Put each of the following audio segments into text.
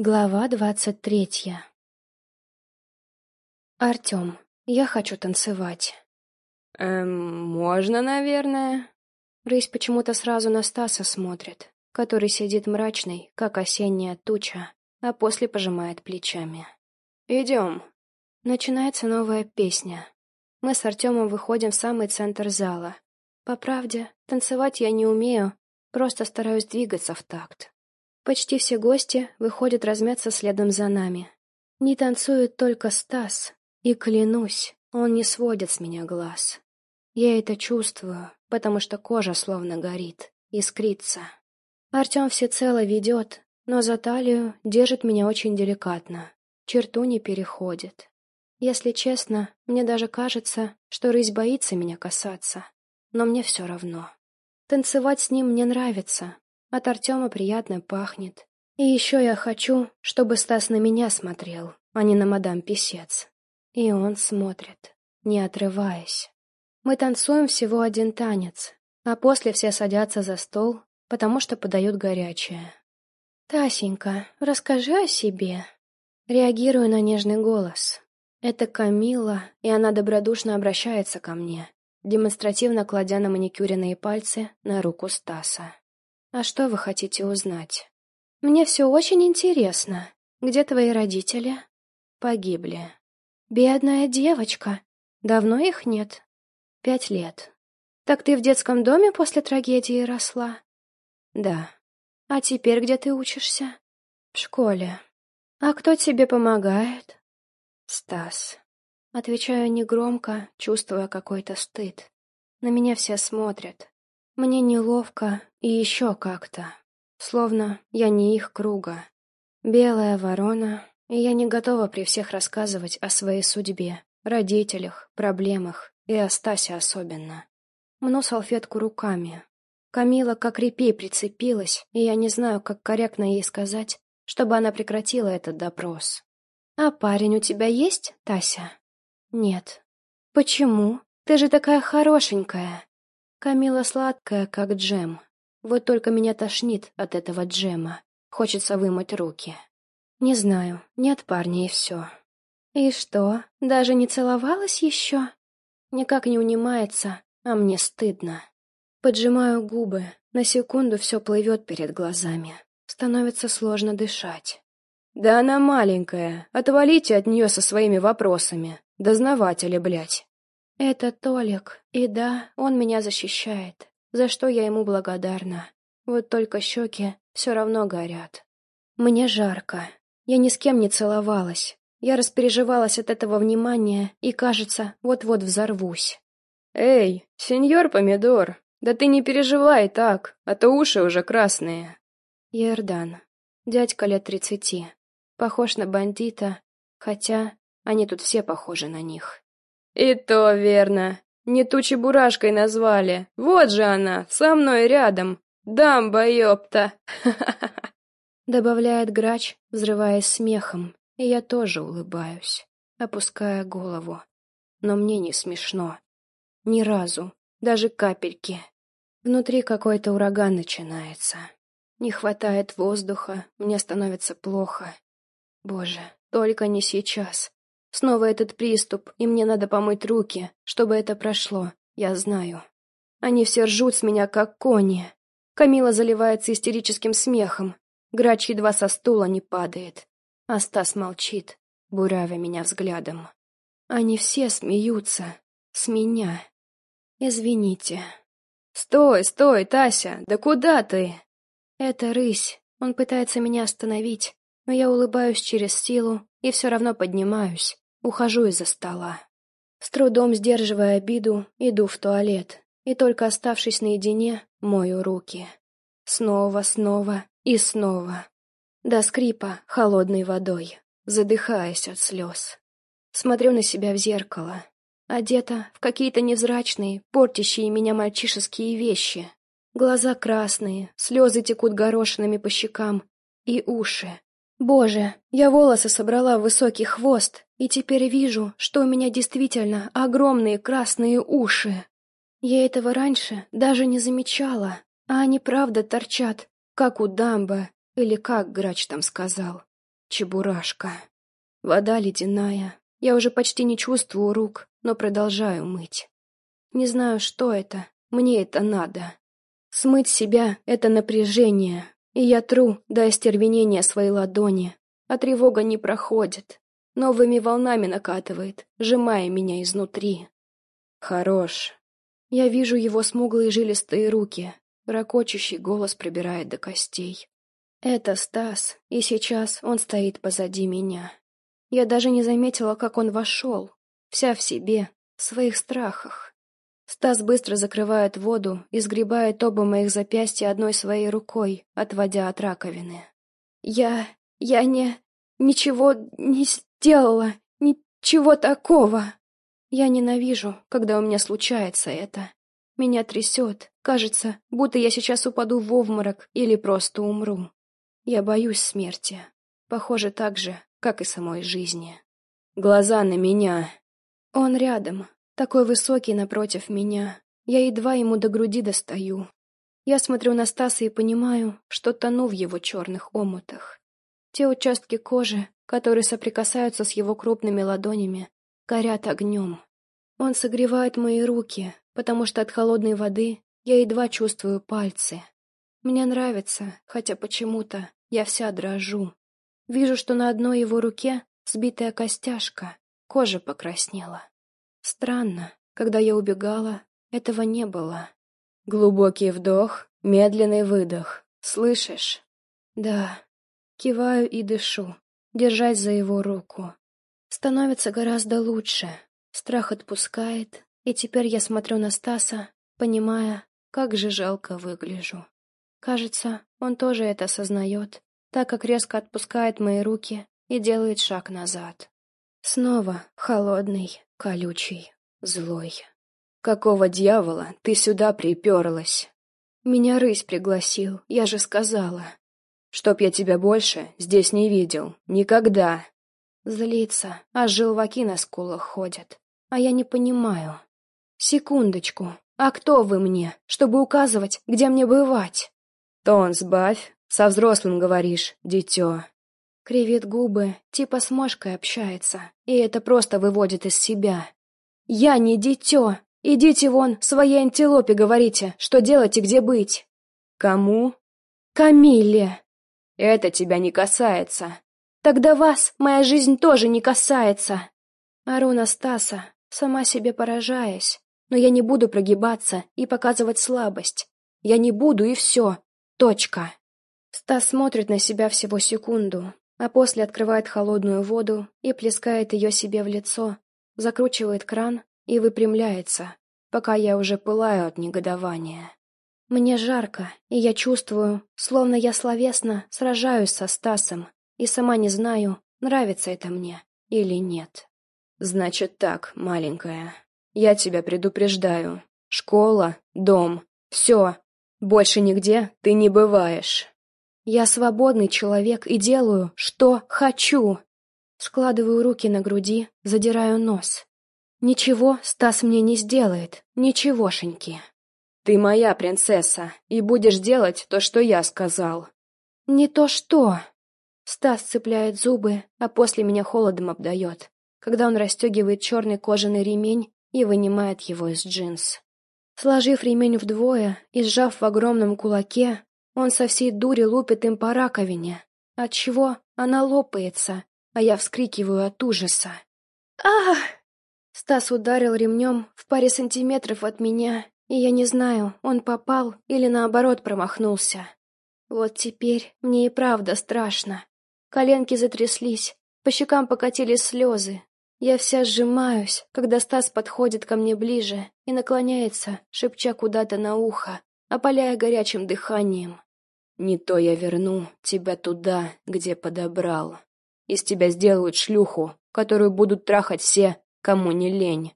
Глава двадцать третья «Артем, я хочу танцевать». «Эм, можно, наверное?» Рысь почему-то сразу на Стаса смотрит, который сидит мрачный, как осенняя туча, а после пожимает плечами. «Идем». Начинается новая песня. Мы с Артемом выходим в самый центр зала. По правде, танцевать я не умею, просто стараюсь двигаться в такт. Почти все гости выходят размяться следом за нами. Не танцует только Стас, и, клянусь, он не сводит с меня глаз. Я это чувствую, потому что кожа словно горит, искрится. Артем всецело ведет, но за талию держит меня очень деликатно, черту не переходит. Если честно, мне даже кажется, что рысь боится меня касаться, но мне все равно. Танцевать с ним мне нравится, от Артема приятно пахнет. И еще я хочу, чтобы Стас на меня смотрел, а не на мадам Писец. И он смотрит, не отрываясь. Мы танцуем всего один танец, а после все садятся за стол, потому что подают горячее. «Тасенька, расскажи о себе». Реагирую на нежный голос. Это Камила, и она добродушно обращается ко мне, демонстративно кладя на маникюренные пальцы на руку Стаса. «А что вы хотите узнать?» «Мне все очень интересно. Где твои родители?» «Погибли». «Бедная девочка. Давно их нет?» «Пять лет». «Так ты в детском доме после трагедии росла?» «Да». «А теперь где ты учишься?» «В школе». «А кто тебе помогает?» «Стас». Отвечаю негромко, чувствуя какой-то стыд. На меня все смотрят. Мне неловко и еще как-то. Словно я не их круга. Белая ворона, и я не готова при всех рассказывать о своей судьбе, родителях, проблемах и о Стасе особенно. Мну салфетку руками. Камила как репей прицепилась, и я не знаю, как корректно ей сказать, чтобы она прекратила этот допрос. «А парень у тебя есть, Тася?» «Нет». «Почему? Ты же такая хорошенькая!» Камила сладкая, как джем. Вот только меня тошнит от этого джема. Хочется вымыть руки. Не знаю, нет парня и все. И что, даже не целовалась еще? Никак не унимается, а мне стыдно. Поджимаю губы, на секунду все плывет перед глазами. Становится сложно дышать. «Да она маленькая, отвалите от нее со своими вопросами. Дознаватели, блядь». Это Толик, и да, он меня защищает, за что я ему благодарна. Вот только щеки все равно горят. Мне жарко. Я ни с кем не целовалась. Я распереживалась от этого внимания и, кажется, вот-вот взорвусь. «Эй, сеньор Помидор, да ты не переживай так, а то уши уже красные». Иордан. Дядька лет тридцати. Похож на бандита, хотя они тут все похожи на них. «И то верно. Не ту чебурашкой назвали. Вот же она, со мной рядом. Дамба, ёпта!» Добавляет грач, взрываясь смехом, и я тоже улыбаюсь, опуская голову. Но мне не смешно. Ни разу, даже капельки. Внутри какой-то ураган начинается. Не хватает воздуха, мне становится плохо. Боже, только не сейчас. Снова этот приступ, и мне надо помыть руки, чтобы это прошло, я знаю. Они все ржут с меня, как кони. Камила заливается истерическим смехом. Грач едва со стула не падает. А Стас молчит, буравя меня взглядом. Они все смеются. С меня. Извините. «Стой, стой, Тася! Да куда ты?» Это рысь. Он пытается меня остановить, но я улыбаюсь через силу и все равно поднимаюсь, ухожу из-за стола. С трудом сдерживая обиду, иду в туалет, и только оставшись наедине, мою руки. Снова, снова и снова. До скрипа холодной водой, задыхаясь от слез. Смотрю на себя в зеркало. Одета в какие-то невзрачные, портящие меня мальчишеские вещи. Глаза красные, слезы текут горошинами по щекам, и уши, Боже, я волосы собрала в высокий хвост, и теперь вижу, что у меня действительно огромные красные уши. Я этого раньше даже не замечала, а они правда торчат, как у дамба, или как грач там сказал. Чебурашка. Вода ледяная. Я уже почти не чувствую рук, но продолжаю мыть. Не знаю, что это. Мне это надо. Смыть себя — это напряжение, и я тру до остервенения свои ладони, а тревога не проходит. Новыми волнами накатывает, сжимая меня изнутри. Хорош. Я вижу его смуглые жилистые руки, ракочущий голос пробирает до костей. Это Стас, и сейчас он стоит позади меня. Я даже не заметила, как он вошел, вся в себе, в своих страхах. Стас быстро закрывает воду и сгребает оба моих запястья одной своей рукой, отводя от раковины. «Я... я не... ничего не сделала, ничего такого!» Я ненавижу, когда у меня случается это. Меня трясет, кажется, будто я сейчас упаду в обморок или просто умру. Я боюсь смерти. Похоже так же, как и самой жизни. Глаза на меня. Он рядом, такой высокий напротив меня. Я едва ему до груди достаю. Я смотрю на Стаса и понимаю, что тону в его черных омутах. Те участки кожи, которые соприкасаются с его крупными ладонями, горят огнем. Он согревает мои руки, потому что от холодной воды я едва чувствую пальцы. Мне нравится, хотя почему-то я вся дрожу. Вижу, что на одной его руке сбитая костяшка, кожа покраснела. Странно, когда я убегала, этого не было. Глубокий вдох, медленный выдох. Слышишь? Да. Киваю и дышу, держась за его руку. Становится гораздо лучше. Страх отпускает, и теперь я смотрю на Стаса, понимая, как же жалко выгляжу. Кажется, он тоже это осознает, так как резко отпускает мои руки и делает шаг назад. Снова холодный, колючий, злой. «Какого дьявола ты сюда приперлась?» «Меня рысь пригласил, я же сказала». «Чтоб я тебя больше здесь не видел. Никогда». Злится, а желваки на скулах ходят. А я не понимаю. Секундочку, а кто вы мне, чтобы указывать, где мне бывать? Тон сбавь, со взрослым говоришь, дитё. Кривит губы, типа с мошкой общается, и это просто выводит из себя. «Я не дитё! Идите вон, своей антилопе говорите, что делать и где быть!» «Кому?» «Камилле!» «Это тебя не касается!» «Тогда вас моя жизнь тоже не касается!» Аруна Стаса, сама себе поражаясь, но я не буду прогибаться и показывать слабость. Я не буду, и все. Точка. Стас смотрит на себя всего секунду, а после открывает холодную воду и плескает ее себе в лицо, закручивает кран и выпрямляется, пока я уже пылаю от негодования. Мне жарко, и я чувствую, словно я словесно сражаюсь со Стасом, и сама не знаю, нравится это мне или нет. Значит так, маленькая, я тебя предупреждаю. Школа, дом, все. Больше нигде ты не бываешь. Я свободный человек и делаю, что хочу. Складываю руки на груди, задираю нос. Ничего Стас мне не сделает, ничегошеньки. Ты моя принцесса, и будешь делать то, что я сказал. Не то что. Стас цепляет зубы, а после меня холодом обдает, когда он расстегивает черный кожаный ремень и вынимает его из джинс. Сложив ремень вдвое и сжав в огромном кулаке, он со всей дури лупит им по раковине, отчего она лопается, а я вскрикиваю от ужаса. «Ах!» Стас ударил ремнем в паре сантиметров от меня, и я не знаю, он попал или наоборот промахнулся. Вот теперь мне и правда страшно. Коленки затряслись, по щекам покатились слезы. Я вся сжимаюсь, когда Стас подходит ко мне ближе и наклоняется, шепча куда-то на ухо, опаляя горячим дыханием. Не то я верну тебя туда, где подобрал. Из тебя сделают шлюху, которую будут трахать все, кому не лень.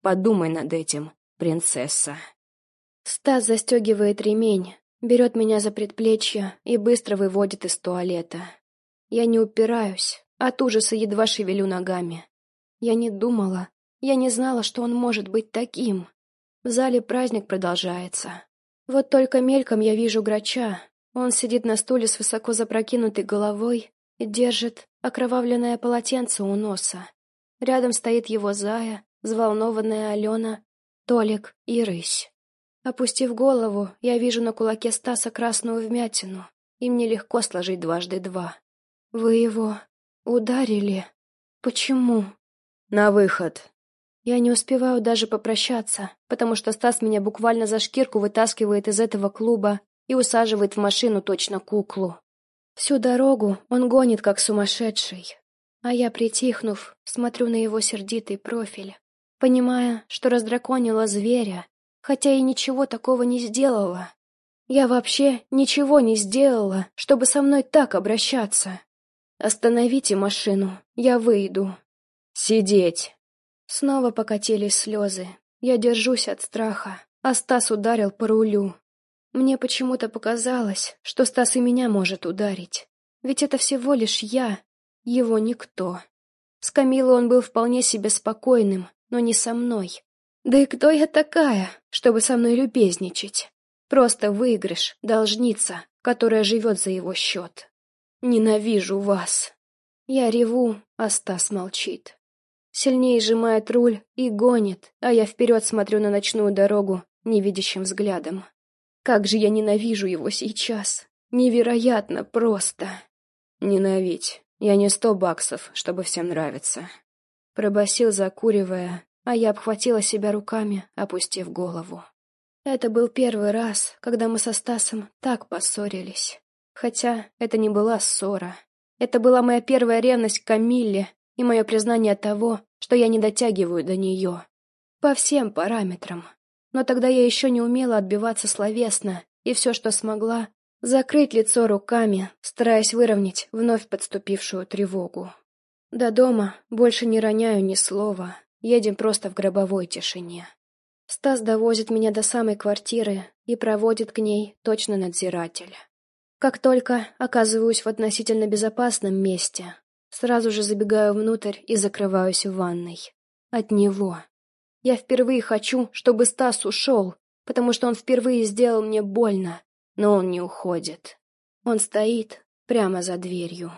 Подумай над этим, принцесса. Стас застегивает ремень, берет меня за предплечье и быстро выводит из туалета. Я не упираюсь, от ужаса едва шевелю ногами. Я не думала, я не знала, что он может быть таким. В зале праздник продолжается. Вот только мельком я вижу грача, он сидит на стуле с высоко запрокинутой головой и держит окровавленное полотенце у носа. Рядом стоит его зая, взволнованная Алена, Толик и Рысь. Опустив голову, я вижу на кулаке Стаса красную вмятину, и мне легко сложить дважды два. «Вы его ударили? Почему?» «На выход!» Я не успеваю даже попрощаться, потому что Стас меня буквально за шкирку вытаскивает из этого клуба и усаживает в машину точно куклу. Всю дорогу он гонит, как сумасшедший. А я, притихнув, смотрю на его сердитый профиль, понимая, что раздраконила зверя, хотя и ничего такого не сделала. Я вообще ничего не сделала, чтобы со мной так обращаться. Остановите машину, я выйду. Сидеть. Снова покатились слезы. Я держусь от страха, а Стас ударил по рулю. Мне почему-то показалось, что Стас и меня может ударить. Ведь это всего лишь я, его никто. С Камилой он был вполне себе спокойным, но не со мной. Да и кто я такая, чтобы со мной любезничать? Просто выигрыш, должница, которая живет за его счет. Ненавижу вас. Я реву, а Стас молчит. Сильнее сжимает руль и гонит, а я вперед смотрю на ночную дорогу невидящим взглядом. Как же я ненавижу его сейчас. Невероятно просто. Ненавидь. Я не сто баксов, чтобы всем нравиться. Пробасил, закуривая, а я обхватила себя руками, опустив голову. Это был первый раз, когда мы со Стасом так поссорились. Хотя это не была ссора. Это была моя первая ревность к Камилле и мое признание того, что я не дотягиваю до нее. По всем параметрам. Но тогда я еще не умела отбиваться словесно, и все, что смогла, закрыть лицо руками, стараясь выровнять вновь подступившую тревогу. До дома больше не роняю ни слова, едем просто в гробовой тишине. Стас довозит меня до самой квартиры и проводит к ней точно надзиратель. Как только оказываюсь в относительно безопасном месте, Сразу же забегаю внутрь и закрываюсь в ванной. От него. Я впервые хочу, чтобы Стас ушел, потому что он впервые сделал мне больно, но он не уходит. Он стоит прямо за дверью.